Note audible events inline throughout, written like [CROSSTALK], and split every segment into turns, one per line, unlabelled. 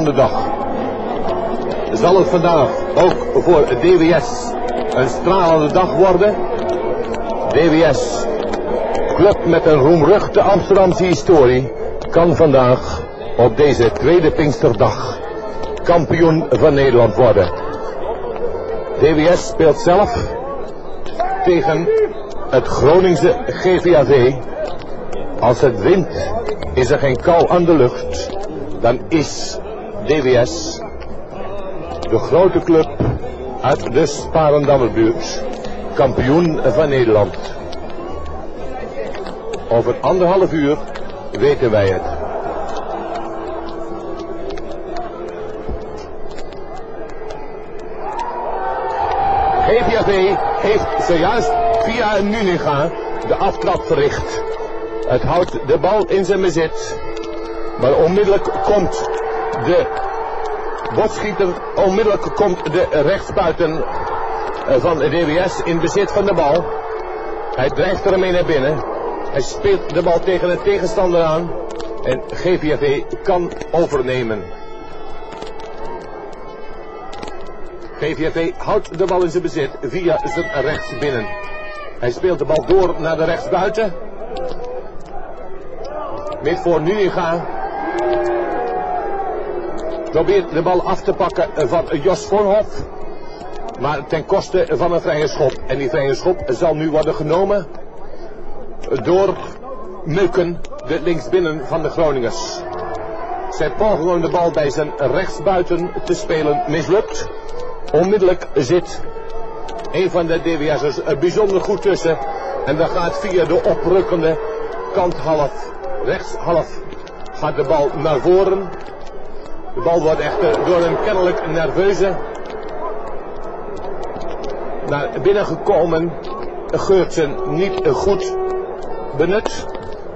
stralende dag. Zal het vandaag ook voor DWS een stralende dag worden? DWS, club met een roemruchte Amsterdamse historie, kan vandaag op deze tweede Pinksterdag kampioen van Nederland worden. DWS speelt zelf tegen het Groningse GVAV. Als het wint is er geen kou aan de lucht. Dan is DWS de grote club uit de Sparendammerbuurt kampioen van Nederland. Over anderhalf uur weten wij het. GVAV heeft zojuist via Nuninga de aftrap verricht. Het houdt de bal in zijn bezit. Maar onmiddellijk komt de botschieter, onmiddellijk komt de rechtsbuiten van de DWS in bezit van de bal. Hij drijft ermee naar binnen. Hij speelt de bal tegen een tegenstander aan. En GVAV kan overnemen. GVAV houdt de bal in zijn bezit via zijn rechtsbinnen. Hij speelt de bal door naar de rechtsbuiten. Met voor Nuninga. Probeert de bal af te pakken van Jos Voorhof. Maar ten koste van een vrije schop. En die vrije schop zal nu worden genomen door Meuken, de linksbinnen van de Groningers. Zij pogen om de bal bij zijn rechtsbuiten te spelen mislukt. Onmiddellijk zit een van de DWS'ers er bijzonder goed tussen. En dan gaat via de oprukkende kant half, rechts half, gaat de bal naar voren. De bal wordt echter door een kennelijk nerveuze naar binnen gekomen. Geurtsen niet goed benut.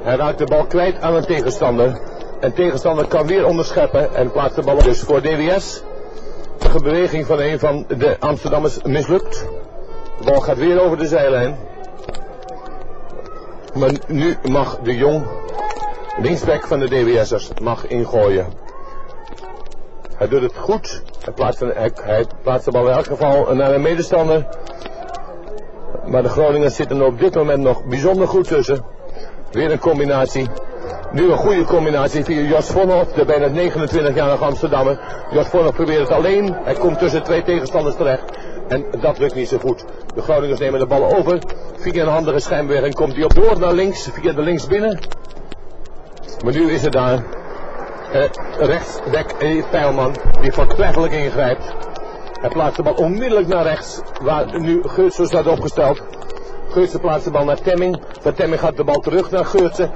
Hij raakt de bal kwijt aan een tegenstander. En tegenstander kan weer onderscheppen en plaatst de bal dus voor DWS. De beweging van een van de Amsterdammers mislukt. De bal gaat weer over de zijlijn. Maar nu mag de jong linksback van de DWS'ers mag ingooien. Hij doet het goed. Hij plaatst, een, hij, hij plaatst de bal in elk geval naar een medestander. Maar de Groningers zitten er op dit moment nog bijzonder goed tussen. Weer een combinatie. Nu een goede combinatie via Jos Vonhoff, de bijna 29-jarige Amsterdammer. Jos Vonhoff probeert het alleen. Hij komt tussen twee tegenstanders terecht. En dat lukt niet zo goed. De Groningers nemen de bal over. Via een handige schijnbeweging komt hij op door naar links. Via de links binnen. Maar nu is het daar. Rechtsback uh, Pijlman. Die voortreffelijk ingrijpt. Hij plaatst de bal onmiddellijk naar rechts. Waar nu Geurtsen staat opgesteld. Geurtsen plaatst de bal naar Temming. Van Temming gaat de bal terug naar Geurtsen.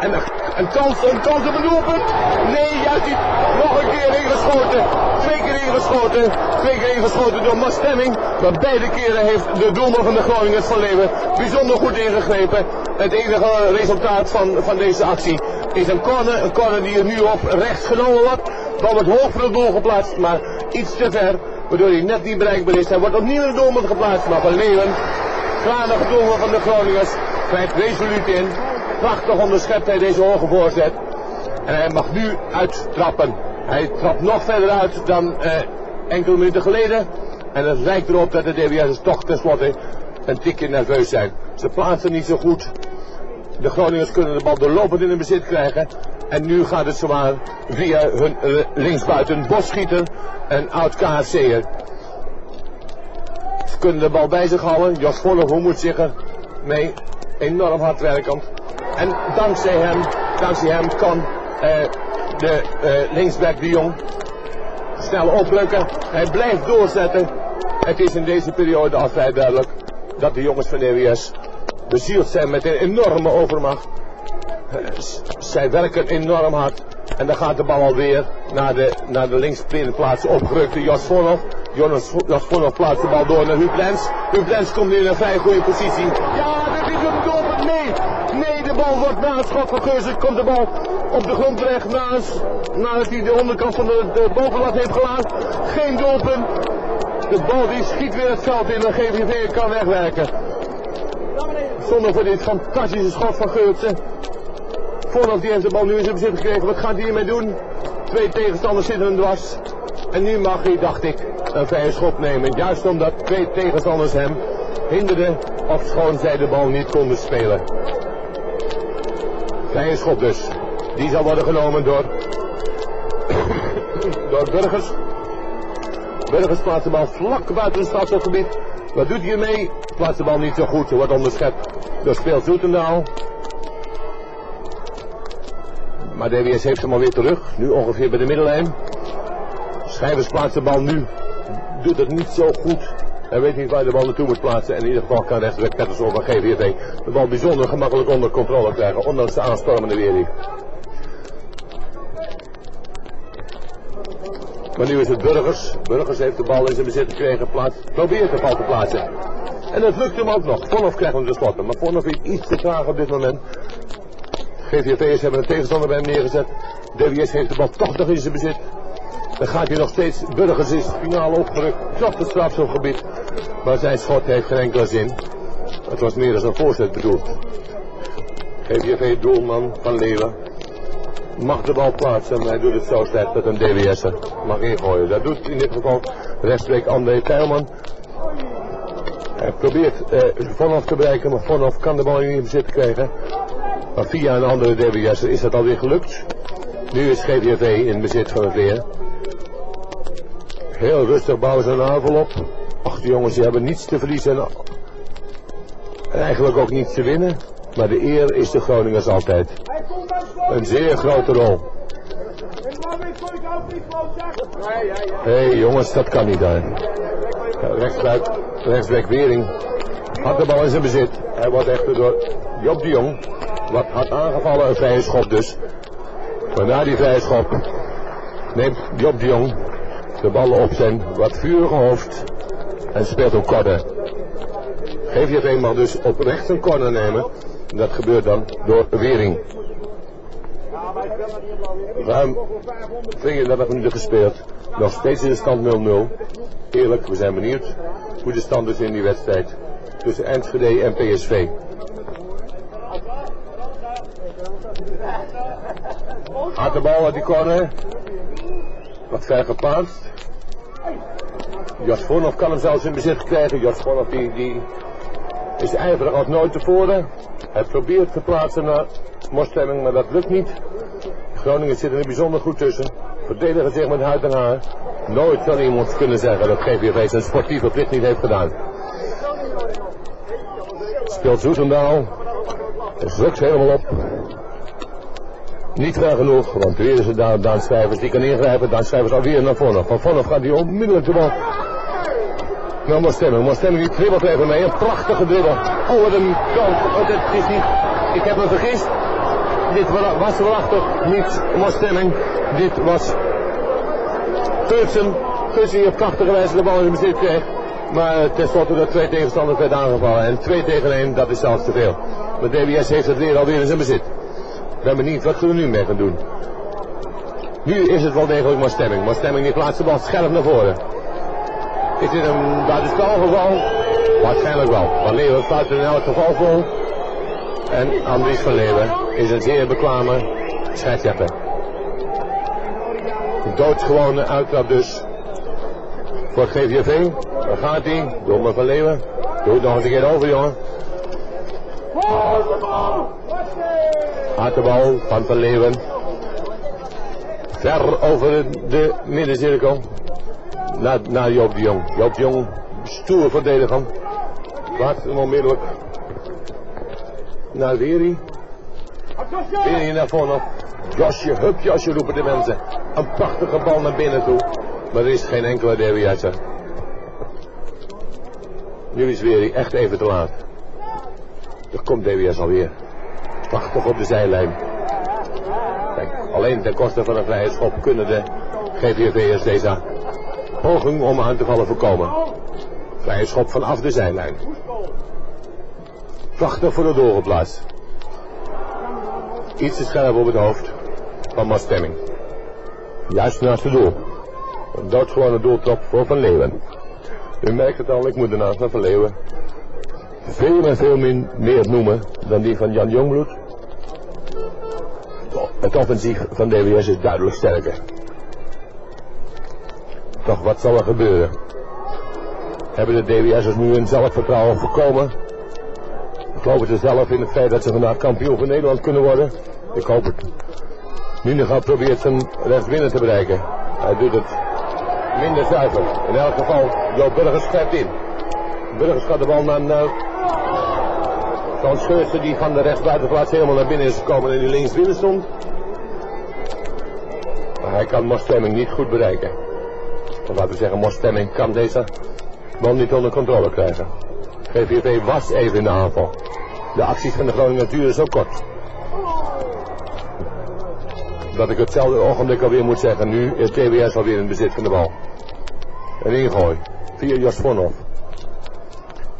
En een, een kans, een kans op een doelpunt. Nee, juist niet. Nog een keer ingeschoten. Twee keer ingeschoten. Twee keer ingeschoten door Mas Stemming. Maar beide keren heeft de doelman van de Groningers van Leeuwen bijzonder goed ingegrepen. Het enige resultaat van, van deze actie is een corner. Een corner die er nu op rechts genomen wordt. Bal wordt hoog voor het doel geplaatst, maar iets te ver. Waardoor hij net niet bereikbaar is. Hij wordt opnieuw in de doelman geplaatst. Maar van Leeuwen, klaardige doelman van de Groningers, grijpt resoluut in. Prachtig onderschept hij deze hoge voorzet. En hij mag nu uittrappen. Hij trapt nog verder uit dan eh, enkele minuten geleden. En het lijkt erop dat de DWS'ers toch tenslotte een tikje nerveus zijn. Ze plaatsen niet zo goed. De Groningers kunnen de bal doorlopend in hun bezit krijgen. En nu gaat het zomaar via hun uh, linksbuiten Bosschieter en oud KHC'er. Ze kunnen de bal bij zich houden. Jos Vollenhoe moet er mee enorm hard werkend. En dankzij hem, dankzij hem kan uh, de uh, linksback de Jong snel oplukken. Hij blijft doorzetten. Het is in deze periode al vrij duidelijk dat de jongens van EWS bezield zijn met een enorme overmacht. Zij werken enorm hard. En dan gaat de bal alweer naar de, naar de linksplaats opgerukte Jos Vonhoff. Jonas, Jos Vonhoff plaatst de bal door naar Huub Lens. Lens komt nu in een vrij goede positie. Ja, dit is een doelpunt. Nee, nee, de bal wordt na het schot van. Komt de bal op de grond terecht naast, nadat hij de onderkant van de, de heeft gelaten. Geen doelpunt. De bal die schiet weer het veld in en GVV kan wegwerken. Zonder voor dit fantastische schot van Geurtsen. Vooraf die heeft de bal nu in zijn bezit gekregen. Wat gaat hij hiermee doen? Twee tegenstanders zitten hem dwars. En nu mag hij, dacht ik, een vrije schop nemen. Juist omdat twee tegenstanders hem hinderden. Of schoon zij de bal niet konden spelen. Vrije schop dus. Die zal worden genomen door... [COUGHS] door Burgers. Burgers plaatst de bal vlak buiten het stadsgebied. Wat doet hij ermee? Plaatst de bal niet zo goed. Wordt onderschept door speelt Zoetendaal. Maar DWS heeft hem alweer terug. Nu ongeveer bij de middellijn. Schrijvers plaatst de bal nu. Doet het niet zo goed. Hij weet niet waar de bal naartoe moet plaatsen. En in ieder geval kan rechtsback Pettersson van GVV de bal bijzonder gemakkelijk onder controle krijgen. Ondanks de aanstormende weerling. Maar nu is het Burgers. Burgers heeft de bal in zijn bezit gekregen. Probeert de bal te plaatsen. En het lukt hem ook nog. Vonhoff krijgt hem tenslotte. Maar Vonhoff is iets te traag op dit moment. GVV'ers hebben een tegenstander bij hem neergezet. DWS heeft de bal toch nog in zijn bezit. Dan gaat hij nog steeds. Burgers is finaal opgerukt. Tot het strafschopgebied. Maar zijn schot heeft geen enkele zin. Het was meer als een voorzet bedoeld. GVV doelman van Leeuwen. Mag de bal plaatsen, maar hij doet het zo slecht dat een DWS'er mag ingooien. Dat doet in dit geval rechtstreeks André Tijlman. Hij probeert eh, Vonhoff te bereiken, maar Vonhoff kan de bal niet in bezit krijgen. Maar via een andere DWS'er is dat alweer gelukt. Nu is GVV in bezit van het weer. Heel rustig bouwen ze een aanval op. Ach, die jongens die hebben niets te verliezen. En eigenlijk ook niets te winnen. Maar de eer is de Groningers altijd. Een zeer grote rol. Hé hey, jongens, dat kan niet daar. Rechtsbuik, rechtsback Wering had de bal in zijn bezit. Hij wordt echter door Job de Jong, wat had aangevallen, een vrije schop dus. Maar na die vrije schop neemt Job de Jong de ballen op zijn wat vurige hoofd en speelt op corner. Geef je eenmaal dus op rechts een corner nemen. Dat gebeurt dan door Wering. Ruim 32 minuten gespeeld. Nog steeds in de stand 0-0. Eerlijk, we zijn benieuwd hoe de stand is in die wedstrijd tussen Enschede en PSV. Gaat de bal uit die corner. Wat ver geplaatst. Jos Vonhoff kan hem zelfs in bezit krijgen. Vonhoff die, die is ijverig als nooit tevoren. Hij probeert te plaatsen naar Mostemming, maar dat lukt niet. Groningen zit er bijzonder goed tussen. Verdedigen zich met huid en haar. Nooit zal iemand kunnen zeggen dat GVV zijn sportieve plicht niet heeft gedaan. Speelt Zoetendaal. Drukt helemaal op. Niet ver genoeg, want weer is het Daan, Daan Schrijvers die kan ingrijpen. Daan Schrijvers alweer naar voren. Van Vonhoff gaat hij onmiddellijk de bal. Nou, maar stemming, die dribbelt even mee. Een prachtige dribbel. Oh, wat een goal. Oh, dit is niet... Ik heb me vergist. Dit was waarachtig niet stemming. Dit was Geurtsen. Geurtsen die op krachtige wijze de bal in bezit kreeg. Maar tenslotte de twee tegenstanders werd aangevallen. En 2 tegen 1, dat is zelfs te veel. Maar DWS heeft het weer alweer in zijn bezit. Ik ben benieuwd wat er nu mee gaan doen. Nu is het wel degelijk maar stemming. Maar stemming die plaatst de bal scherp naar voren. Is dit een buitenspelgeval? Waarschijnlijk wel. Van Leeuwen sluit er in elk geval vol. En Andries van Leeuwen is een zeer bekwame scheidsrechter. Doodsgewone uittrap dus voor GVV. Daar gaat hij. Domme van Leeuwen. Doe het nog eens een keer over, jongen. Gaat de bal van Van Leeuwen. Ver over de middencirkel. Naar, naar Joop de Jong. Joop de Jong, stoer verdediger. Laat hem onmiddellijk naar Weri. Weri naar voren. Josje, hup Josje roepen de mensen. Een prachtige bal naar binnen toe. Maar er is geen enkele deviatie. Nu is Weri echt even te laat. Er komt DWS alweer. Prachtig op de zijlijn. Kijk, alleen ten koste van een vrije schop kunnen de GVV'ers deze poging om aan te vallen voorkomen. Vrije schop vanaf de zijlijn. Prachtig voor de doorgeplaatst. Iets te scherp op het hoofd van Stemming. Juist naast het doel. Een doodgewone doeltrap voor Van Leeuwen. U merkt het al, ik moet ernaast naar Van Leeuwen. veel en veel min, meer noemen dan die van Jan Jongbloed. Het offensief van DWS is duidelijk sterker. Toch, wat zal er gebeuren? Hebben de DWS'ers nu hun zelfvertrouwen voorkomen? Geloven ze zelf in het feit dat ze vandaag kampioen van Nederland kunnen worden? Ik hoop het. Nunegat probeert zijn rechtsbinnen te bereiken. Hij doet het minder zuiver. In elk geval, Joop Burgers grijpt in. Burgers gaat de bal naar, van Scheursen die van de rechtsbuitenplaats helemaal naar binnen is gekomen en die links binnen stond. Maar hij kan Mostemming niet goed bereiken. Of laten we zeggen, Mostemming kan deze bal niet onder controle krijgen. GVV was even in de aanval. De acties van de Groningen duren zo kort. Dat ik hetzelfde ogenblik alweer moet zeggen. Nu is TBS alweer in bezit van de bal. Een ingooi. Via Jos Vonhoff.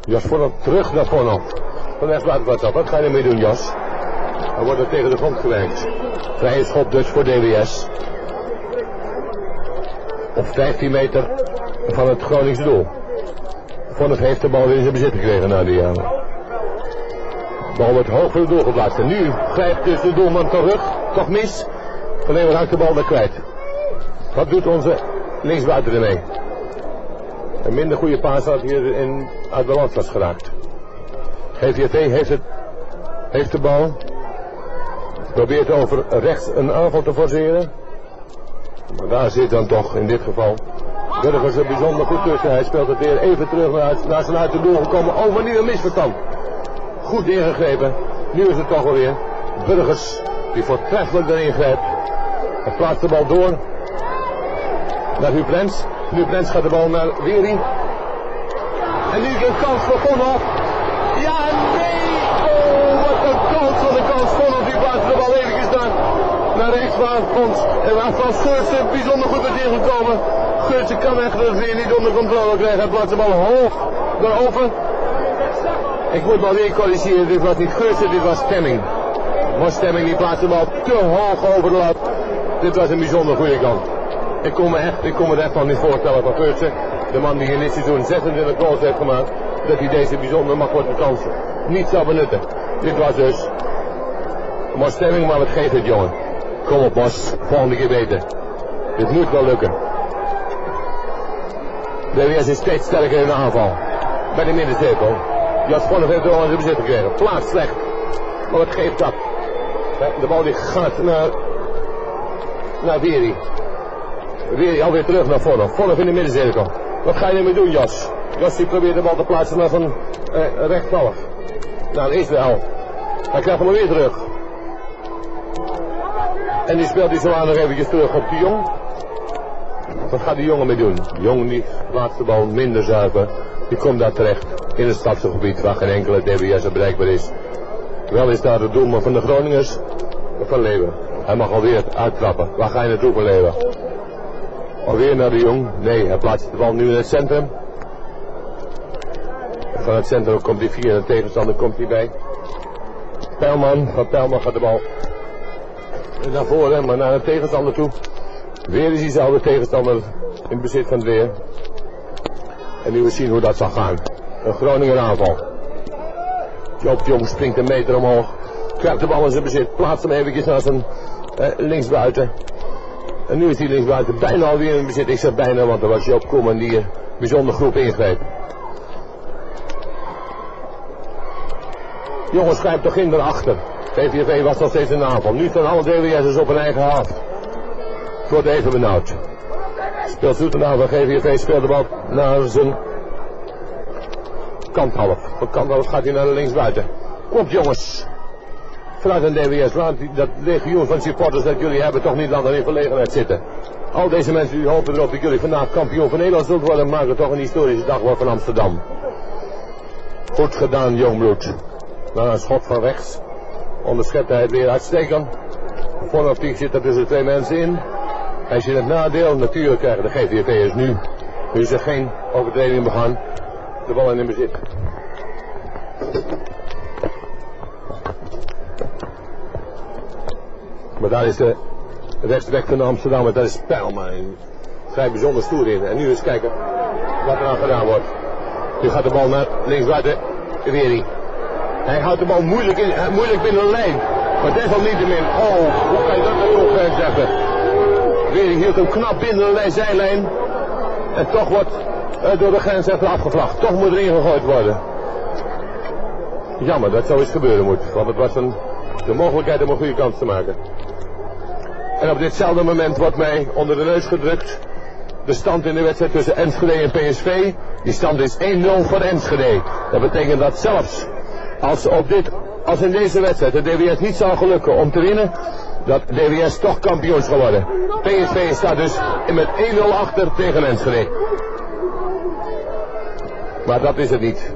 Jos Vonhoff terug naar Vonhoff. Van rechtsbuiten wat Wat ga je ermee doen, Jas? Dan wordt er tegen de grond gewerkt. Vrije schop dus voor DWS. Op 15 meter van het Groningse doel. Vonnis heeft de bal weer in zijn bezit gekregen na die jaren. Bal wordt hoog voor het doel geplaatst. En nu grijpt dus de doelman terug. Toch mis. Van Leeuwen raakt de bal daar kwijt. Wat doet onze linksbuiten ermee? Een minder goede paas had hier in, uit balans was geraakt. GVT heeft, het, heeft de bal. Probeert over rechts een aanval te forceren. Maar daar zit dan toch in dit geval Burgers er bijzonder goed tussen. Hij speelt het weer even terug naar, naar zijn uit de doel gekomen. Oh, maar nu een misverstand. Goed ingegrepen. Nu is het toch alweer Burgers die voortreffelijk erin grijpt. Hij plaatst de bal door naar Huprens. Huprens gaat de bal naar Weri. En nu een kans voor Vonhoff. Ja, nee! Oh, wat een kans, wat een kans. Vonhoff die plaatst de bal even naar, naar rechts waar Fons. En waar Frans Geurtsen bijzonder goed is ingekomen. Geurtsen kan echt het weer niet onder controle krijgen. Hij plaatst de bal hoog naar over. Ik moet maar weer corrigeren. Dit was niet Geurtsen, dit was Stemming. Was Stemming die plaatst de bal te hoog over de lat. Dit was een bijzonder goede kant. Ik kon me echt, ik niet voorstellen van Geurtsen. De man die in dit seizoen 26 goals heeft gemaakt. Dat hij deze bijzonder makkelijke kans niet zou benutten. Dit was dus. Maar stemming, maar wat geeft het jongen. Kom op Mos, volgende keer beter. Dit moet wel lukken. DWS is steeds sterker in de aanval. Bij de middencirkel. Jas Vonnev heeft de bal in zijn bezit gekregen. Plaats slecht. Maar wat geeft dat? De bal die gaat naar, naar. Veri alweer terug naar Vonnev. Vonnev in de middencirkel. Wat ga je ermee doen, Jas? Jas die probeert de bal te plaatsen naar van eh, rechtvallig. Naar Israël. Hij krijgt hem weer terug. En die speelt hij zo aan nog eventjes terug op de Jong. Wat gaat die jongen mee doen? De jongen die plaatst de bal minder zuiver. Die komt daar terecht in het stadsgebied waar geen enkele DBS bereikbaar is. Wel is daar de doelman van de Groningers van Leeuwen. Hij mag alweer uittrappen. Waar ga je naartoe Leeuwen? Alweer naar de Jong. Nee, hij plaatst de bal nu in het centrum. Van het centrum komt hij via de tegenstander komt hij bij. Pijlman, van Pijlman gaat de bal naar voren, maar naar de tegenstander toe. Weer is diezelfde tegenstander in bezit van het weer. En nu we zien hoe dat zal gaan. Een Groningen aanval. Joop Jong springt een meter omhoog. Krijgt de bal in zijn bezit. Plaatst hem eventjes naar zijn linksbuiten. En nu is die linksbuiten bijna alweer in bezit. Ik zeg bijna, want er was Joop Koeman die een bijzonder groep ingreep. Jongens, schrijf toch in erachter. VVV was nog steeds een aanval. Nu staan alle DWS'ers op een eigen half. Het wordt even benauwd. Speelt Zoetenaar van GVV, speelt de bal naar zijn kanthalf. Van kanthalf gaat hij naar de linksbuiten. Komt jongens. Vanuit een DWS, laat dat legioen van supporters dat jullie hebben toch niet langer in verlegenheid zitten. Al deze mensen die hopen erop dat jullie vandaag kampioen van Nederland zult worden, maken toch een historische dag van Amsterdam. Goed gedaan, Jongbloed. Na een schot van rechts onderschept hij het weer uitstekend. Voorop zit er tussen twee mensen in. Hij ziet het nadeel. Natuurlijk krijgen de GVV'ers nu. Nu is er geen overtreding begaan. De bal in bezit. Maar daar is de rechtsback van Amsterdam. Dat is Pijlma. Vrij bijzonder stoer in. En nu eens kijken wat er aan gedaan wordt. Nu gaat de bal naar links buiten. Weri. Hij houdt de bal moeilijk, in, eh, moeilijk binnen de lijn. Maar desalniettemin, oh, hoe kan je dat nou nog eh, zeggen? Weri hield hem knap binnen de lijn, zijlijn. En toch wordt uh, door de grens even afgevlacht. Toch moet er ingegooid worden. Jammer dat zoiets gebeuren moet. Want het was een, de mogelijkheid om een goede kans te maken. En op ditzelfde moment wordt mij onder de neus gedrukt de stand in de wedstrijd tussen Enschede en PSV. Die stand is 1-0 voor Enschede. Dat betekent dat zelfs als, op dit, als in deze wedstrijd de DWS niet zou gelukken om te winnen, dat DWS toch kampioen zal worden. PSV staat dus met 1-0 achter tegen Enschede. Maar dat is het niet.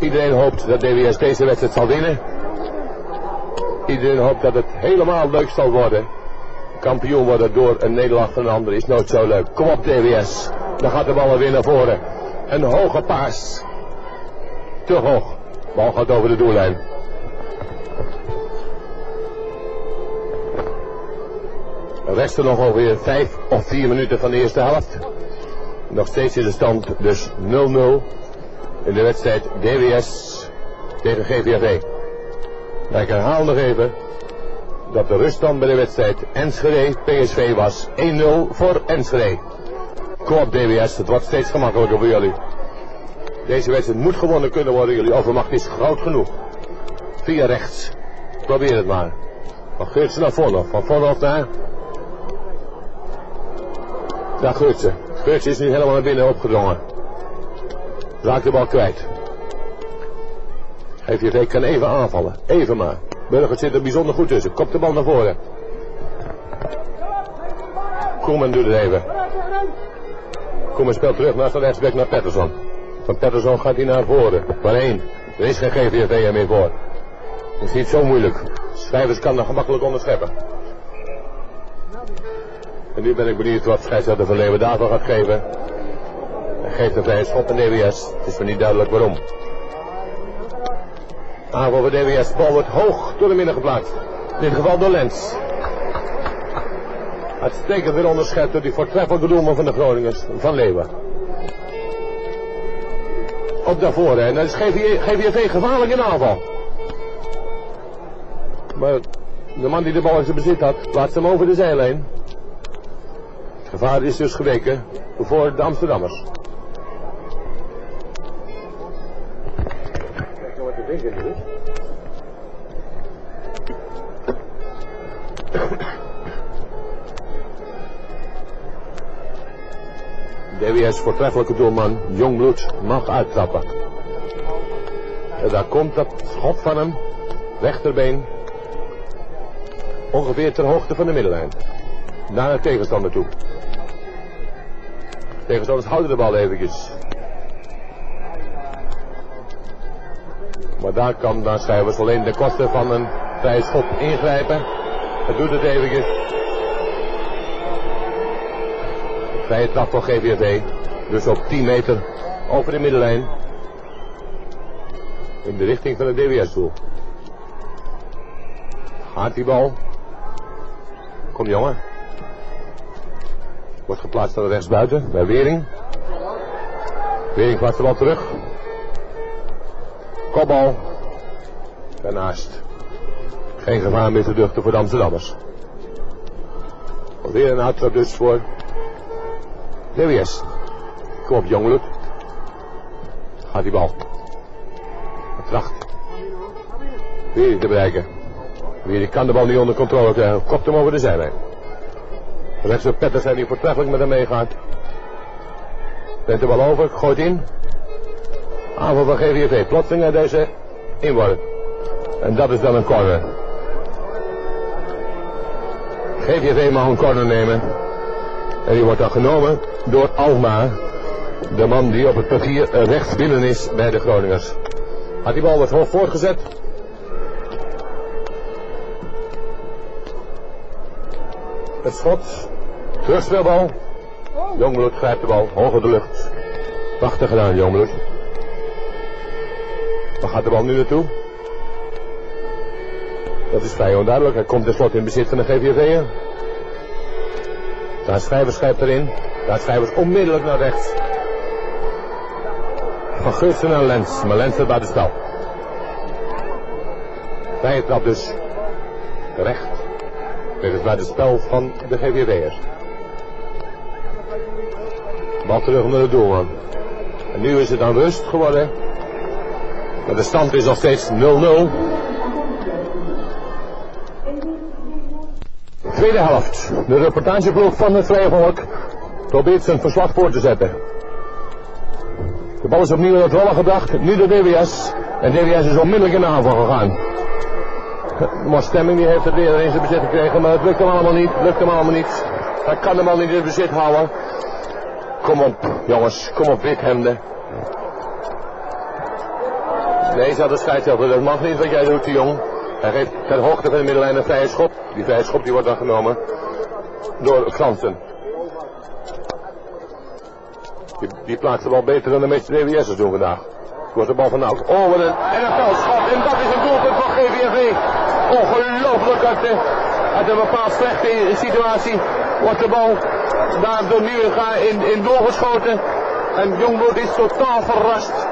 Iedereen hoopt dat DWS deze wedstrijd zal winnen. Iedereen hoopt dat het helemaal leuk zal worden. Kampioen worden door een Nederland van een ander is nooit zo leuk. Kom op DWS. Dan gaat de bal weer naar voren. Een hoge paas. Te hoog. Bal gaat over de doellijn. Er resten nog ongeveer vijf of vier minuten van de eerste helft. Nog steeds is de stand dus 0-0 in de wedstrijd DWS tegen GVV. Ik herhaal nog even dat de ruststand bij de wedstrijd Enschede PSV was 1-0 voor Enschede. Op DWS, het wordt steeds gemakkelijker voor jullie. Deze wedstrijd moet gewonnen kunnen worden. Jullie overmacht is groot genoeg. Via rechts. Probeer het maar. Van Geurtse naar Vonhof. Van Vonhof naar... Daar Geurtse. Geurtse is nu helemaal naar binnen opgedrongen. Raakt de bal kwijt. GVV kan even aanvallen. Even maar. Burger zit er bijzonder goed tussen. Kopt de bal naar voren. Koeman doet het even. Koeman speelt terug naar de rechtsback naar Pettersson. Van Pettersson gaat hij naar voren. Waarheen? Er is geen GVV meer voor. Het is niet zo moeilijk. Schrijvers kan er gemakkelijk onderscheppen. En nu ben ik benieuwd wat scheidsrechter van Leeuwen daarvoor gaat geven. Hij geeft een vrije schop in DWS. Het is me niet duidelijk waarom. Aanval voor DWS. Bal wordt hoog door de midden geplaatst. In dit geval door Lens. Uitstekend weer onderschept door die voortreffelijke doelman van de Groningers. Van Leeuwen. Op daarvoor. En dan is GVV gevaarlijk in aanval. Maar de man die de bal in zijn bezit had, plaatst hem over de zijlijn. Het gevaar is dus geweken voor de Amsterdammers. DWS voortreffelijke doelman Jongbloed mag uittrappen. En daar komt dat schot van hem, rechterbeen, ongeveer ter hoogte van de middenlijn. Naar de tegenstander toe. Tegenstanders houden de bal eventjes. Maar daar kan daar schrijvers alleen de kosten van een vrije schop ingrijpen. Het doet het eventjes. Vrije trap voor GVV. Dus op 10 meter over de middenlijn. In de richting van het DWS-doel. Gaat die bal. Kom jongen. Wordt geplaatst aan de rechtsbuiten bij Wering. Wering plaatst de bal terug. Kopbal. Daarnaast. Geen gevaar meer te duchten voor de Amsterdammers. Weer een uittrap dus voor DWS. Kom op Jongbloed. Gaat die bal. Tracht. Weer te bereiken. Weer kan de bal niet onder controle krijgen. Kopt hem over de zijlijn. Rechts op Pettersen die voortreffelijk met hem meegaat. Bent de bal over, gooit in. Aanval van GVV. Plotseling naar deze inworp. En dat is dan een corner. GVV mag een corner nemen. En die wordt dan genomen door Alma. De man die op het papier rechts binnen is bij de Groningers. Had die bal wat hoog voortgezet. Het schot. Terugspeelbal. Jongbloed grijpt de bal. Hoog in de lucht. Prachtig gedaan, Jongbloed. Waar gaat de bal nu naartoe? Dat is vrij onduidelijk. Hij komt tenslotte in bezit van de GVV'er. Daar schrijvers schrijft erin. Daar schrijvers onmiddellijk naar rechts. van Geursen en Lens. Maar Lens bij de spel. Vrije trap dus. Recht. Dit is bij het spel van de GVW'ers. Bal terug naar de doelman. En nu is het dan rust geworden. Maar de stand is nog steeds 0-0. Tweede helft. De reportageploeg van het Vrije probeert zijn verslag voor te zetten. De bal is opnieuw in het rollen gebracht. Nu de DWS. En DWS is onmiddellijk in de aanval gegaan. Maar stemming die heeft het weer in zijn bezit gekregen. Maar het lukt hem allemaal niet. Lukt hem allemaal niet. Hij kan hem al niet in bezit houden. Kom op, jongens. Kom op, withemden. Nee, zat de scheidsrechter. Dat mag niet wat jij doet, die jong. Hij geeft ter hoogte van de middenlijn een vrije schop. Die vrije schop die wordt dan genomen door Fransen. Die, die plaatst de bal beter dan de meeste DWS'ers doen vandaag. Wordt de bal van Nauk. Oh, wat een NFL-schot. En dat is een doelpunt van GVV. Ongelooflijk uit, de, uit een bepaald slechte situatie. Wordt de bal daar door Nieuwenga in, in doorgeschoten. En Jongbloed is totaal verrast.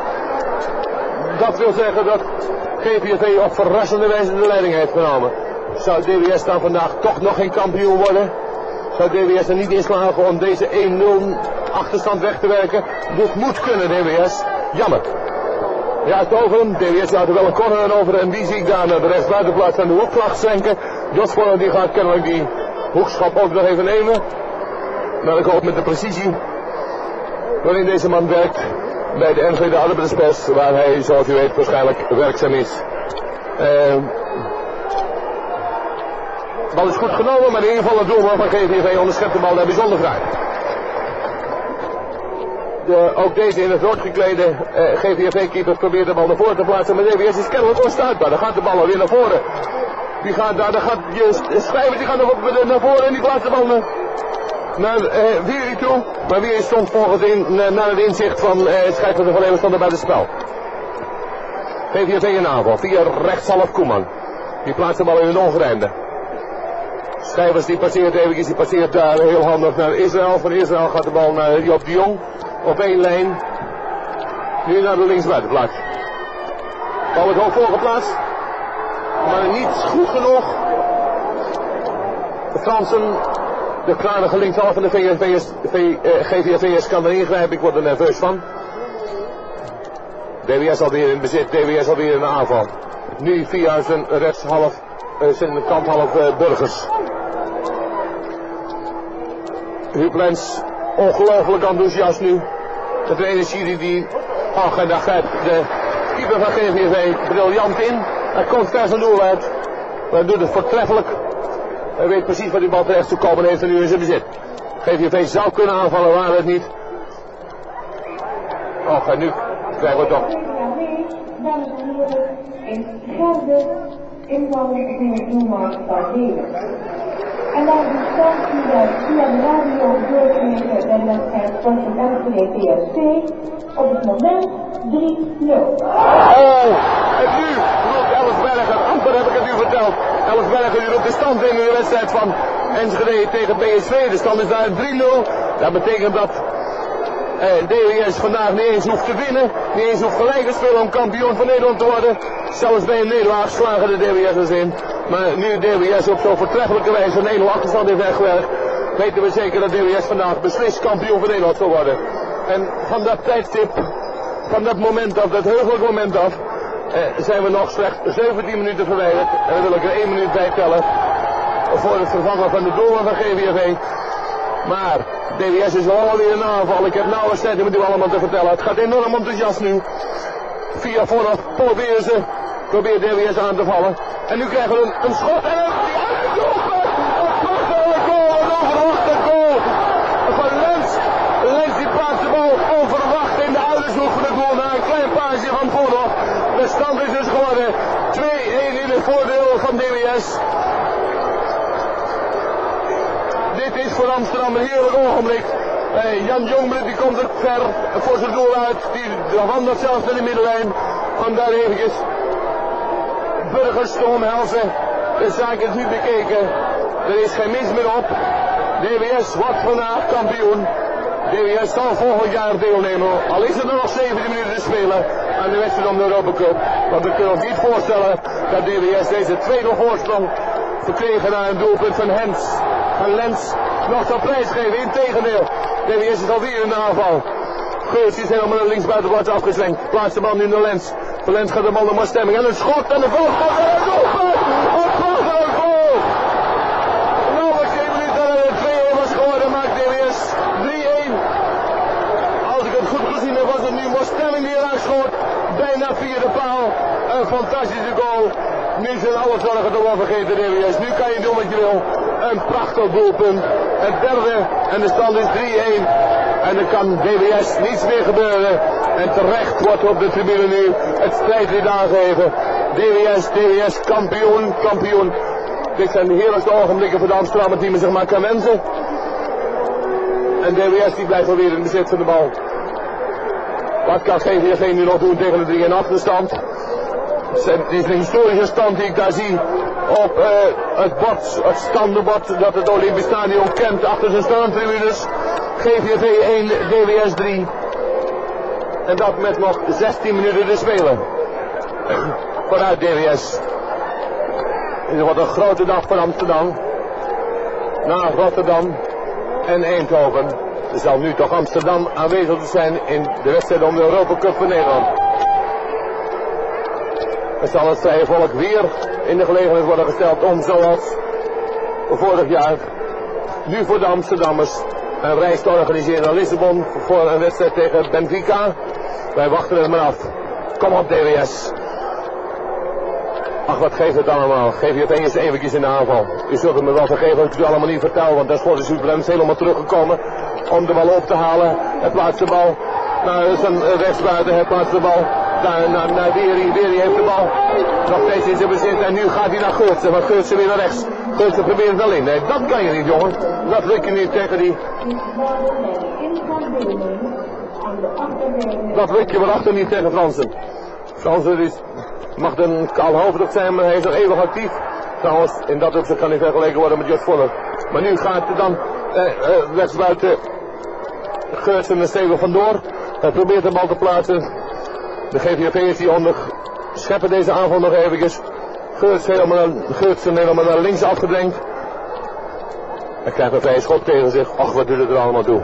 Dat wil zeggen dat GVV op verrassende wijze de leiding heeft genomen. Zou DWS dan vandaag toch nog geen kampioen worden? Zou DWS er niet in slagen om deze 1-0 achterstand weg te werken? Dit moet kunnen DWS. Jammer. Ja, het over hem. DWS had er wel een corner over en die zie ik daar naar de rechtsbuitenplaats aan de hoekvlag zwenken. Josvoller die gaat kennelijk die hoekschop ook nog even nemen. Maar ik hoop met de precisie waarin deze man werkt bij de NV de Arbeiderspers, waar hij, zoals u weet, waarschijnlijk werkzaam is. De bal is goed genomen, maar in ieder geval het doelman van GVV onderschept de bal daar bijzonder vrij. De, ook deze in het rood geklede uh, GVV-keeper probeert de bal naar voren te plaatsen, maar DWS is kennelijk onstuitbaar. Dan gaat de bal alweer naar voren. Die gaat daar, dan gaat je schrijver die gaat naar, naar voren en die plaatst de bal naar, naar uh, toe. Maar Wiri stond volgens in, uh, naar het inzicht van het scheidsrechter van Eeuwen bij het spel. GVV in aanval via rechtshalf Koeman. Die plaatst de bal in het ongerijmde. Schrijvers die passeert eventjes, die passeert daar heel handig naar Israël. Van Israël gaat de bal naar Job de Jong. Op één lijn. Nu naar de linksbuitenplaats. Bal wordt hoog voorgeplaatst. Maar niet goed genoeg. De Fransen, de klarige linkshalf van de VVS, GVVS kan er ingrijpen. Ik word er nerveus van. DWS alweer in bezit, DWS alweer in de aanval. Nu via zijn rechtshalf, zijn kanthalf burgers. Huub ongelooflijk enthousiast nu. De energie die die, ach en daar grijpt de keeper van GVV briljant in. Hij komt ver zijn doel uit. Hij doet het voortreffelijk. Hij weet precies waar die bal terecht te komen heeft en nu in zijn bezit. GVV zou kunnen aanvallen, waar het niet. Och, en nu krijgen we en heren, in Gelder en dan de via de wedstrijd van de NVD PSV op het moment 3-0. Oh, en nu roept Elfberger, amper heb ik het u verteld. Elfberger, u roept de stand in de wedstrijd van Enschede tegen PSV. De stand is daar 3-0. Dat betekent dat eh, DWS vandaag niet eens hoeft te winnen. Niet eens hoeft gelijk te spelen om kampioen van Nederland te worden. Zelfs bij een nederlaag slagen de DWS'ers in. Maar nu DWS op zo'n voortreffelijke wijze een 1-0 achterstand heeft weggewerkt. Weten we zeker dat DWS vandaag beslist kampioen van Nederland zal worden. En van dat tijdstip, van dat moment af, dat heugelijk moment af, eh, zijn we nog slechts 17 minuten verwijderd. En dan wil ik er 1 minuut bij tellen. Voor het vervangen van de doelman van GVV. Maar DWS is wel alweer een aanval. Ik heb nauwelijks tijd om het u allemaal te vertellen. Het gaat enorm enthousiast nu. Via vooraf proberen ze, probeert DWS aan te vallen. En nu krijgen we een, een schot en een... Een prachtige goal, een onverwachte goal. Van Lens. Lens die plaatst de bal onverwacht in de uitershoek van de goal na een klein paasje van vooraf. De stand is dus geworden 2-1 in het voordeel van DWS. Dit is voor Amsterdam een heerlijk ogenblik. Jan Jongbloed die komt er ver voor zijn doel uit. Die wandelt zelfs naar de middenlijn. Van daar eventjes burgers te omhelzen. De zaak is nu bekeken. Er is geen mis meer op. DWS wordt vandaag kampioen. DWS zal volgend jaar deelnemen, al is er nog 17 minuten te spelen aan de wedstrijd om de Europa Cup. Want we kunnen ons niet voorstellen dat DWS deze tweede voorsprong verkregen na een doelpunt van Hens. Van Lens nog zal prijsgeven, integendeel. DWS is alweer in de aanval. Geurts is helemaal naar links buitenplaats afgeslenkt. Plaatst de man nu naar Lens. De Lens gaat de man naar stemming. En een schot en de voorschot en een van een goal! Nauwelijks 1 minuut dat het 2-1 was geworden, maakt DWS 3-1. Als ik het goed gezien heb, was het nu Mostemming die eraan schoot. Bijna via de paal. Een fantastische goal. Nu zijn alle zorgen toch wel vergeten, DWS. Nu kan je doen wat je wil. Een prachtig doelpunt. Het derde en de stand is 3-1. En er kan DWS niets meer gebeuren. En terecht wordt op de tribune nu het strijdlied aangegeven. DWS, DWS, kampioen, kampioen. Dit zijn de heerlijkste ogenblikken voor de Amsterdamse team zich maar kan wensen. En DWS die blijft alweer in bezit van de bal. Wat kan GVV nu nog doen tegen de 3 in achterstand? Het is een historische stand die ik daar zie op uh, het bord, het standenbord dat het Olympisch Stadion kent achter zijn standtribunes. GVV 1, DWS 3. En dat met nog 16 minuten te spelen. Vanuit DWS. Het wordt een grote dag voor Amsterdam. Na Rotterdam en Eindhoven zal nu toch Amsterdam aanwezig zijn in de wedstrijd om de Europa Cup van Nederland. Er zal het volk weer in de gelegenheid worden gesteld om zoals vorig jaar nu voor de Amsterdammers een reis te organiseren naar Lissabon voor een wedstrijd tegen Benfica. Wij wachten het maar af. Kom op DWS. Ach, wat geeft het allemaal? Geef je het eens eventjes in de aanval. U zult het me wel vergeven dat ik het u allemaal niet vertel, want daar is voor de helemaal teruggekomen om de bal op te halen. Het plaatst de bal naar zijn rechtsbuiten, het de bal naar, naar, heeft de bal nog steeds in zijn bezit en nu gaat hij naar Geurtsen, maar Geurtsen weer naar rechts. Geurtsen probeert wel in. Nee, dat kan je niet, jongen. Dat lukt je niet tegen die... Dat lukt je wel achter niet tegen Fransen. Fransen is, mag een kaalhoofdig zijn, maar hij is nog eeuwig actief. Trouwens, in dat opzicht kan hij vergeleken worden met Jos Voller. Maar nu gaat er dan eh, eh, rechtsbuiten Geurtsen en Steven vandoor. Hij probeert de bal te plaatsen. De GVV die onder scheppen deze aanval nog eventjes. Geurts helemaal, Geurtsen helemaal naar links afgedrenkt. Hij krijgt een vrije schot tegen zich. Ach, wat doet het er allemaal toe.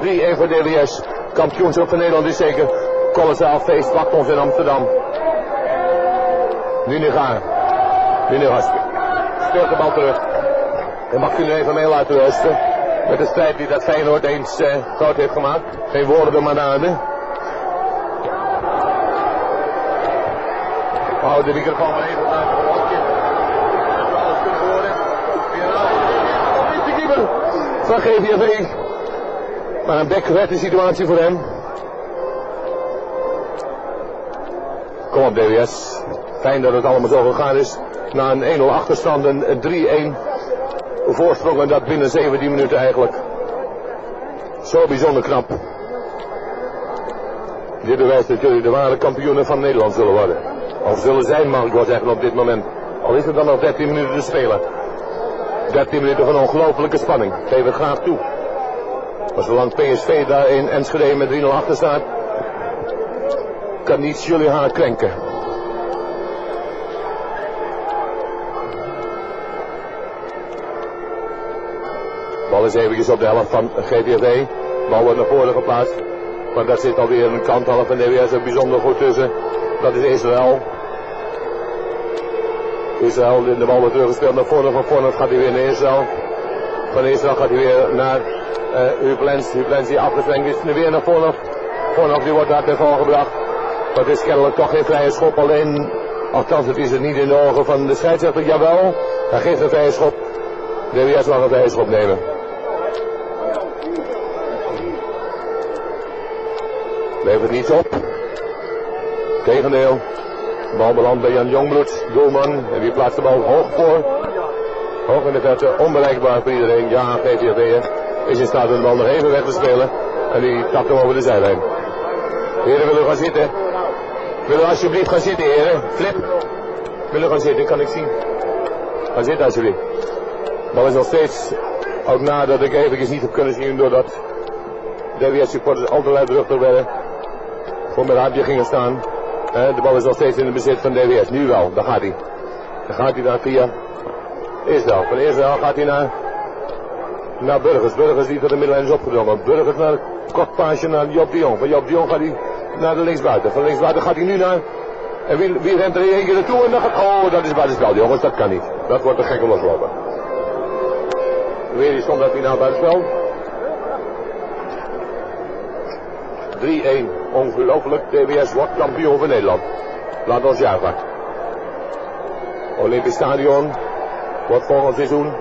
3-1 voor DWS. Kampioenschap van Nederland is zeker. Kolossaal feest wacht ons in Amsterdam. Nu gaan. Nu nu gaan. Speelt de bal terug. En mag u nu even mee laten rusten. Met de strijd die dat Feyenoord eens uh, groot heeft gemaakt. Geen woorden maar naden. Ik hou de microfoon maar even uit het rondje. Dat we alles kunnen horen. Weer de keeper van GVV. Maar een bekgewette situatie voor hem. Kom op DWS. Fijn dat het allemaal zo gegaan is. Na een 1-0 achterstand een 3-1 voorsprong en dat binnen 17 minuten eigenlijk. Zo bijzonder knap. Dit bewijst dat jullie de ware kampioenen van Nederland zullen worden. Of zullen ik wel zeggen op dit moment. Al is het dan nog 13 minuten te spelen. 13 minuten van ongelofelijke spanning. Geef het graag toe. Maar zolang PSV daar in Enschede met 3-0 achter staat, kan niets jullie haar krenken. Bal is eventjes op de helft van GTV. Bal wordt naar voren geplaatst. Maar daar zit alweer een kanthalf van DWS ook bijzonder goed tussen. Dat is Israël. Israël in de bal wordt teruggespeeld naar voren. Van voren gaat hij weer naar Israël. Van Israël gaat hij weer naar uh, Hublens. Hublens die afgeslenkt is. Nu weer naar voren. Voren die wordt daar ten val gebracht. Dat is kennelijk toch geen vrije schop. Alleen, althans het is het niet in de ogen van de scheidsrechter. Jawel, hij geeft een vrije schop. DWS mag een vrije schop nemen. Levert niets op. Tegendeel. Bal belandt bij Jan Jongbloed, doelman. En die plaatst de bal hoog voor. Hoog in de verte, onbereikbaar voor iedereen. Ja, GTV is in staat om de bal nog even weg te spelen. En die tapt hem over de zijlijn. Heren, willen gaan zitten? Willen alsjeblieft gaan zitten, heren? Flip. Willen gaan zitten, kan ik zien. Ga zitten alsjeblieft. Bal is nog steeds, ook nadat ik eventjes niet heb kunnen zien doordat DWS supporters altijd rustig werden. Voor mijn raadje gingen staan. De bal is nog steeds in het bezit van DWS. Nu wel, daar gaat hij. Dan gaat hij naar via Israël. Van Israël gaat hij naar, naar Burgers. Burgers die tot de middenlijn is opgedrongen. Burgers naar kort paasje naar Job de Jong. Van Job de Jong gaat hij naar de linksbuiten. Van linksbuiten gaat hij nu naar... En wie, wie rent er in één keer naartoe en dan gaat... Oh, dat is buitenspel jongens, dat kan niet. Dat wordt een gekke loslopen. Weer die stond dat finaal buitenspel. 3-1. Ongelooflijk. TBS wordt kampioen van Nederland. Laat ons juichen. Olympisch Stadion wordt volgend seizoen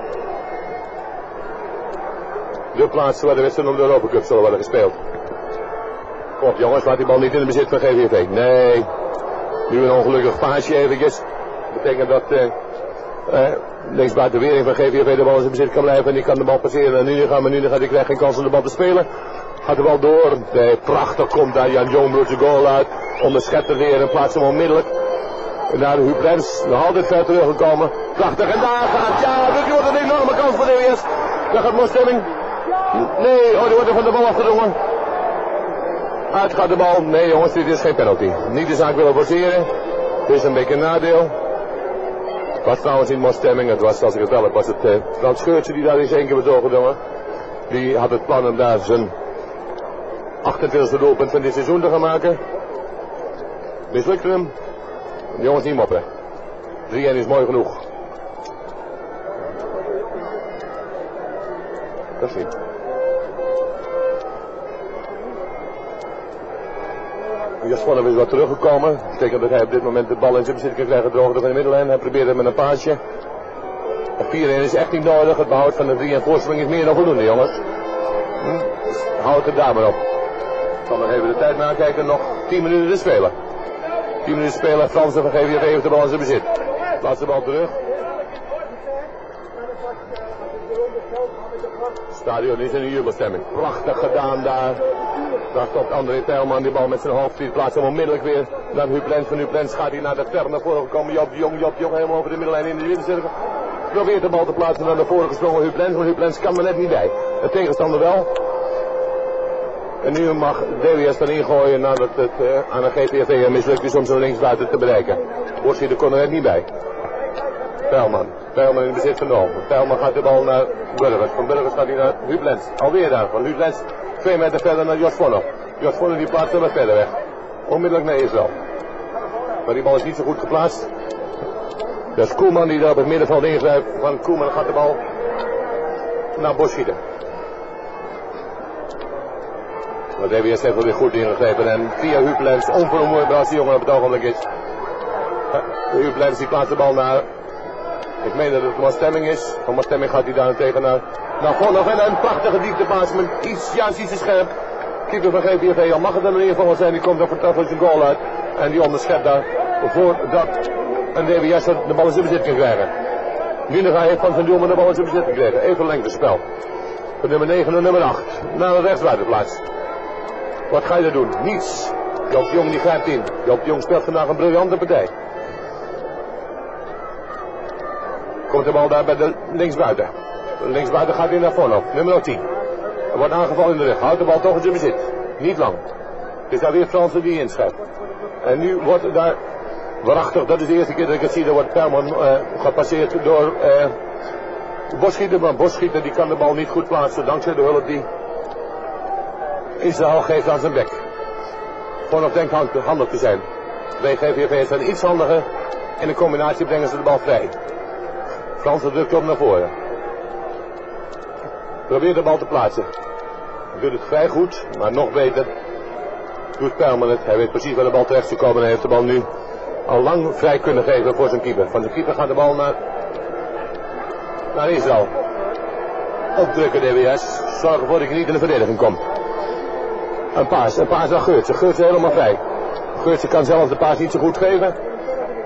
de plaats waar de wedstrijd om de Europa Cup zullen worden gespeeld. Kom jongens, laat die bal niet in de bezit van GVV. Nee. Nu een ongelukkig paasje eventjes. Dat betekent dat eh, eh, linksbuiten weer van GVV de bal in zijn bezit kan blijven. En die kan de bal passeren. En nu gaan we nu gaat hij krijgt geen kans om de bal te spelen. Gaat de bal door. Prachtig komt daar Jan Joon de goal uit. Onderschept er weer en plaatst hem onmiddellijk. Naar de Hubrens. Nog altijd ver teruggekomen. Prachtig. En daar gaat. Ja, dit wordt een enorme kans voor de WS. Daar gaat Moorstemming. Nee, oh, die wordt er van de bal afgedrongen. Uit gaat de bal. Nee jongens, dit is geen penalty. Niet de zaak willen forceren. Dit is een beetje een nadeel. Was trouwens in stemming. Het was, als ik het wel heb, was het uh, Frans Scheurtje die daar eens één keer werd doorgedrongen. Die had het plan om daar zijn 28e doelpunt van dit seizoen te gaan maken. Mislukte hem. De jongens niet mopperen. 3-1 is mooi genoeg. Dat zie Jaswanov is wat teruggekomen. Dat betekent dat hij op dit moment de bal in zijn bezit kan krijgen droog door de middenlijn. Hij probeert met een paasje. 4-1 is echt niet nodig. Het behoud van de 3 en voorstelling is meer dan voldoende, jongens. Hm? Houd het daar maar op. Ik zal nog even de tijd nakijken. Nog 10 minuten te spelen. 10 minuten spelen. Fransen van GVV heeft de bal in zijn bezit. De bal terug. Stadion is in een jubelstemming. Prachtig gedaan daar. Daar stopt André Telman die bal met zijn hoofd. Die plaatst hem onmiddellijk weer naar Huplens. Van Huplens gaat hij naar de ver naar voren gekomen. Job Jong, Job Jong helemaal over de middenlijn in de middencirkel. Probeert de bal te plaatsen naar de voren gesprongen Huplens. Maar Huplens kan er net niet bij. De tegenstander wel. En nu mag DWS dan ingooien nadat het uh, aan de GTV mislukt is om zo linksbuiten te bereiken. Borsie kon er niet bij. Pelman. Pelman in bezit genomen. Pelman gaat de bal naar Burgers. Van Burgers gaat hij naar Hublens. Alweer daar. Van Hublens twee meter verder naar Jos Vonno. Jos Vonno die plaatst hem verder weg. Onmiddellijk naar Israël. Maar die bal is niet zo goed geplaatst. Is Koeman die daar op het middenveld ingrijpt. Van Koeman gaat de bal naar Boschide. Maar DWS heeft weer goed ingegrepen. En via Hublens, onvermoeibaar als die jongen op het ogenblik is. Hublens die plaatst de bal naar ik meen dat het maar stemming is. Van maar stemming gaat hij daar tegen naar, naar Vonhoff. En een prachtige dieptepaas met iets, juist iets te scherp. Keeper van GVV, al mag het er in ieder geval zijn. Die komt er voor zijn goal uit. En die onderschept daar voordat een DWS de bal in bezit kan krijgen. Winnega heeft van zijn doelman de bal in bezit gekregen. Even lengte spel. Van nummer 9 en nummer 8. Naar de rechtsbuitenplaats. Wat ga je er doen? Niets. Joop Jong die grijpt in. Joop Jong speelt vandaag een briljante partij. Komt de bal daar bij de linksbuiten. linksbuiten gaat weer naar voren. Nummer 10. Er wordt aangevallen in de rug. Houdt de bal toch in zijn bezit. Niet lang. Het is daar weer Fransen die inschrijft. En nu wordt daar waarachtig, dat is de eerste keer dat ik het zie, er wordt Perman uh, gepasseerd door uh, Boschieter. Maar die kan de bal niet goed plaatsen dankzij de hulp die Israël geeft aan zijn bek. Gewoon op denkt handig te zijn. Twee GVV zijn iets handiger. In de combinatie brengen ze de bal vrij. Fransen drukt op naar voren. Probeert de bal te plaatsen. Doet het vrij goed, maar nog beter doet Pelman het. Hij weet precies waar de bal terecht zou komen en heeft de bal nu al lang vrij kunnen geven voor zijn keeper. Van de keeper gaat de bal naar, naar Israël. Opdrukken DWS. Zorg ervoor dat je niet in de verdediging komt. Een paas, een paas naar Geurtse. Geurtse helemaal vrij. Geurtse kan zelf de paas niet zo goed geven.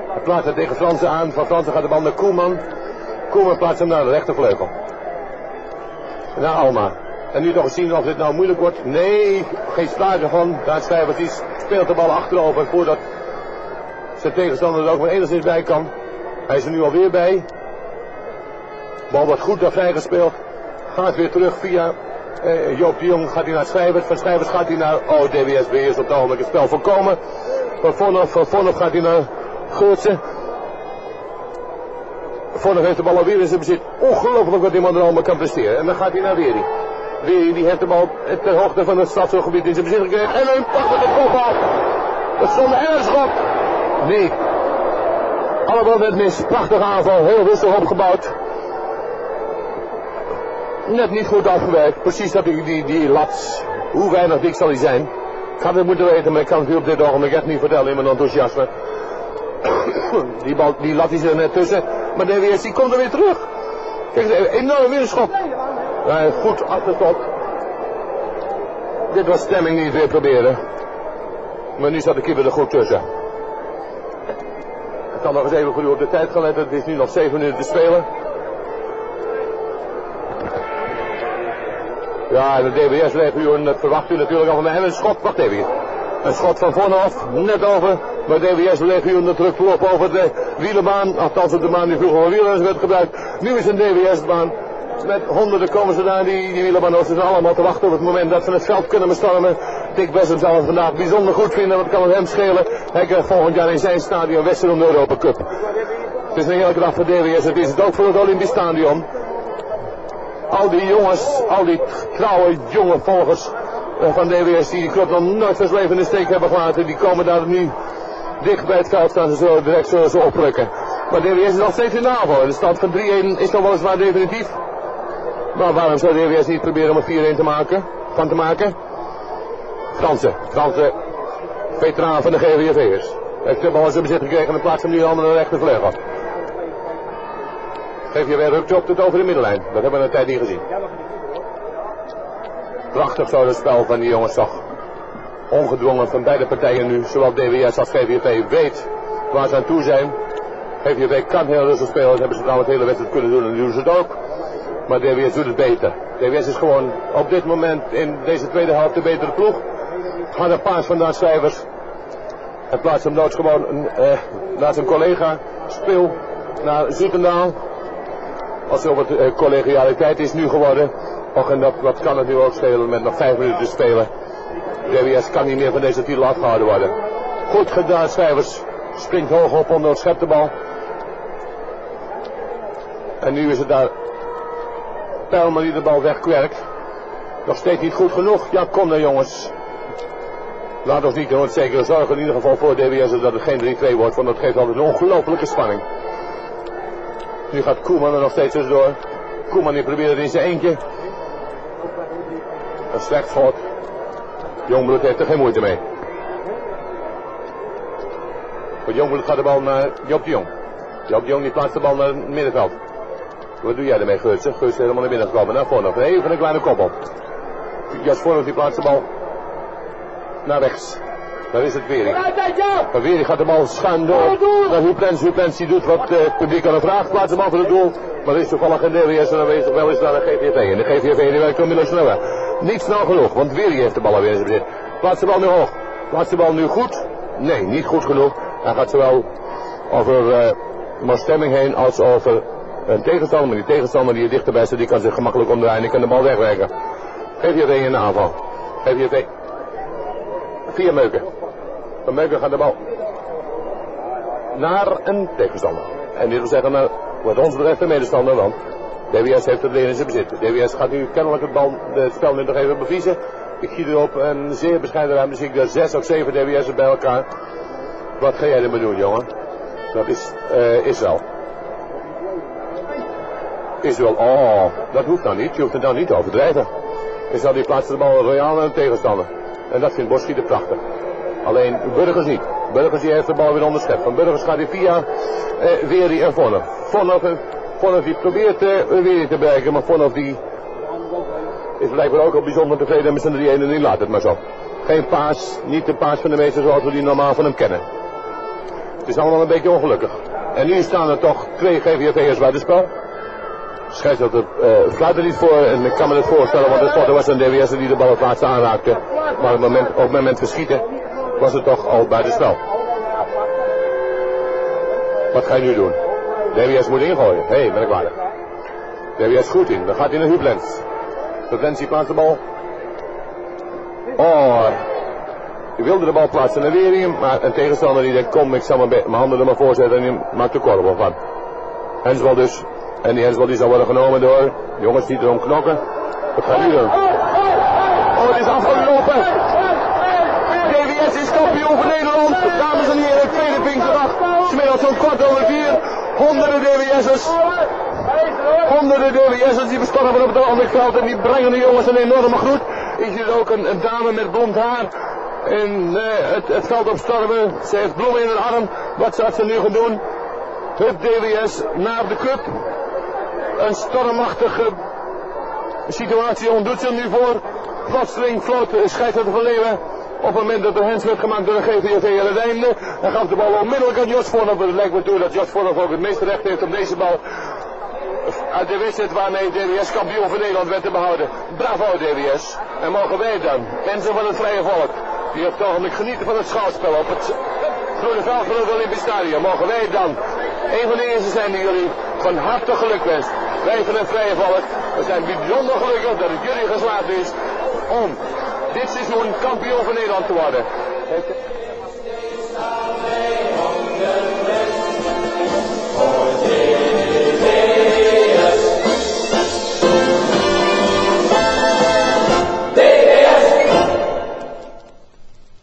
Hij plaatst het tegen Fransen aan. Van Fransen gaat de bal naar Koeman. Koeman plaatst hem naar de rechtervleugel. Naar Alma. En nu eens zien of dit nou moeilijk wordt. Nee, geen sprake van. Daar Stijvers speelt de bal achterover voordat zijn tegenstander er ook maar enigszins bij kan. Hij is er nu alweer bij. Bal wordt goed daar vrijgespeeld. Gaat weer terug via Uh, Joop de Jong gaat hij naar Schrijvers. Van Schrijvers gaat hij naar oh, is op het ogenblik spel voorkomen. Van Vonhoff, van gaat hij naar Geurtsen. Vonhoff heeft de bal alweer in zijn bezit. Ongelooflijk wat die man er allemaal kan presteren. En dan gaat hij naar Weri. Weri die heeft de bal ter hoogte van het stadsgebied in zijn bezit gekregen. En een prachtige kopbal. Dat stond ergens op. Nee. Allemaal met mis. Prachtige aanval. Heel rustig opgebouwd. Net niet goed afgewerkt. Precies dat die, die, die lat. Hoe weinig dik zal hij zijn. Ik had het moeten weten, maar ik kan het u op dit ogenblik echt niet vertellen in mijn enthousiasme. [COUGHS] die, bal, die lat is er net tussen. Maar de WS die komt er weer terug. Kijk, een enorme winschop. Ja, goed achterstop. Dit was stemming niet weer proberen. Maar nu staat de keeper er goed tussen. Ik kan nog eens even voor u op de tijd gaan letten. Het is nu nog 7 minuten te spelen. Ja, de DBS-legioen, dat verwacht u natuurlijk al van mij. En een schot, wacht even. Een schot van Vonhoff, net over. Maar DWS-legioen de voorop over de wielenbaan. Althans op de baan die vroeger voor wielrenners werd gebruikt. Nu is een DWS-baan. Met honderden komen ze daar, die, die. Ze zijn allemaal te wachten op het moment dat ze het veld kunnen bestormen. Dick Bessem zal het vandaag bijzonder goed vinden. Wat kan het hem schelen? Hij krijgt volgend jaar in zijn stadion Westerom de Europa Cup. Het is een heerlijke dag voor DWS. Het is het ook voor het Olympisch Stadion. Al die jongens, al die trouwe jonge volgers eh, van DWS die die club nog nooit van leven in de steek hebben gelaten. Die komen daar nu dicht bij het veld staan. Ze zullen direct zullen ze oprukken. Maar DWS is nog steeds in de. De stand van 3-1 is nog weliswaar definitief. Maar waarom zou DWS niet proberen om een 4-1 te maken, van te maken? Fransen, Fransen, veteraan van de GVF'ers. Heeft de bal zijn bezit gekregen en plaatst hem nu aan de rechtervleugel. GVW rukt op tot over de middenlijn. Dat hebben we een tijd niet gezien. Prachtig zo het spel van die jongens toch. Ongedwongen van beide partijen nu. Zowel DWS als GVV weet waar ze aan toe zijn. GVV kan heel rustig spelen. Dat hebben ze nou het hele wedstrijd kunnen doen en nu doen ze het ook. Maar DWS doet het beter. DWS is gewoon op dit moment in deze tweede helft de betere ploeg. Een paas vandaan cijfers. En plaatst hem noods gewoon eh, naar zijn collega. Speel naar Ziekendaal. Als er wat uh, collegialiteit is nu geworden. Och, en dat, wat kan het nu ook spelen met nog vijf minuten te spelen. DWS kan niet meer van deze titel afgehouden worden. Goed gedaan, Schrijvers. Springt hoog op onder het schept de bal. En nu is het daar Pijlman die de bal wegkwerkt. Nog steeds niet goed genoeg. Ja, kom dan jongens. Laat ons niet nooit zeker zorgen in ieder geval voor DWS dat het geen 3-2 wordt. Want dat geeft altijd een ongelofelijke spanning. Nu gaat Koeman er nog steeds tussendoor. Koeman die probeert het in zijn eentje. Een slecht schot. Jongbloed heeft er geen moeite mee. Voor Jongbloed gaat de bal naar Joop de Jong. Joop de Jong die plaatst de bal naar het middenveld. Wat doe jij ermee, Geurtsen? Geurtsen helemaal naar binnen gekomen. Naar nog. Even een kleine koppel. Jas Vorm die plaatst de bal naar rechts. Daar is het Wering. Maar Wering gaat de bal schuin door naar Huplens. Huplens die doet wat uh, het publiek aan de vraag. Plaatst de bal voor het doel. Maar er is toevallig geen DWS aanwezig. Wel is daar een GVV. En de GVV die werkt onmiddellijk sneller. Niet snel genoeg, want Wering heeft de bal alweer in zijn bezit. Plaatst de bal nu hoog. Plaatst de bal nu goed? Nee, niet goed genoeg. Hij gaat zowel over uh, stemming heen als over een tegenstander. Maar die tegenstander die er dichterbij staat, die kan zich gemakkelijk omdraaien en kan de bal wegwerken. GVV in de aanval. GVV. Vier meuken. Van Meuken gaat de bal naar een tegenstander. En dit wil zeggen, naar, wat ons betreft, de medestander, want DWS heeft het weer in zijn bezit. DWS gaat nu kennelijk het, bal, het spel nog even bevriezen. Ik zie erop een zeer bescheiden ruimte, zie ik daar zes of zeven DWS'en bij elkaar. Wat ga jij ermee doen, jongen? Dat is uh, Israël. Israël, oh, dat hoeft nou niet. Je hoeft het nou niet te overdrijven. Israël die plaatst de bal royaal naar een tegenstander. En dat vindt Boschie de prachtig. Alleen Burgers niet. Burgers die heeft de bal weer onderschept. Van Burgers gaat hij via eh, en Vonhoff. Vonhoff, Vonhoff die probeert eh, te bereiken, maar Vonhoff die is blijkbaar ook al bijzonder tevreden met zijn 3-1 en die laat het maar zo. Geen paas, niet de paas van de meester zoals we die normaal van hem kennen. Het is allemaal een beetje ongelukkig. En nu staan er toch twee GVF'ers bij de spel. Scheidsrechter uh, fluit er niet voor en ik kan me het voorstellen, want het was een DWS die de bal het laatste aanraakte. Maar op het moment, op het moment verschieten was het toch al bij de spel. Wat ga je nu doen? DWS moet ingooien. Hé, hey, merkwaardig. DWS goed in. Dan gaat hij naar Hublens. Preventie plaatst de bal. Oh. Die wilde de bal plaatsen naar Wering, maar een tegenstander die denkt, kom ik zal mijn, mijn handen er maar voor zetten en die maakt de korrel van. Hensbal dus. En die hensbal die zal worden genomen door jongens die erom knokken. Wat gaat nu doen? Oh, het is afgelopen. DWS is kampioen van Nederland. Dames en heren, tweede Pinksterdag. Zo'n kwart over vier. Honderden DWS'ers. Honderden DWS'ers die bestormen op het andere veld en die brengen de jongens een enorme groet. Ik zie ook een, dame met blond haar in uh, het, het veld opstormen. Ze heeft bloemen in haar arm. Wat zou ze nu gaan doen? Het DWS naar de cup. Een stormachtige situatie ontdoet ze nu voor. Plotseling floot scheidsrechter van Leeuwen. Op het moment dat de hens werd gemaakt door de GVV aan het einde. Dan gaf de bal onmiddellijk aan Jos Voornhoff. Het lijkt me toe dat Jos Voornhoff ook het meeste recht heeft om deze bal uit de wedstrijd waarmee DWS kampioen van Nederland werd te behouden. Bravo DWS. En mogen wij dan, mensen van het vrije volk, die op het ogenblik genieten van het schouwspel op het groene veld van het Olympisch Stadion, mogen wij dan een van de eerste zijn die jullie van harte geluk wensen. Wij van het vrije volk, we zijn bijzonder gelukkig dat het jullie geslaagd is om dit seizoen kampioen van Nederland te worden.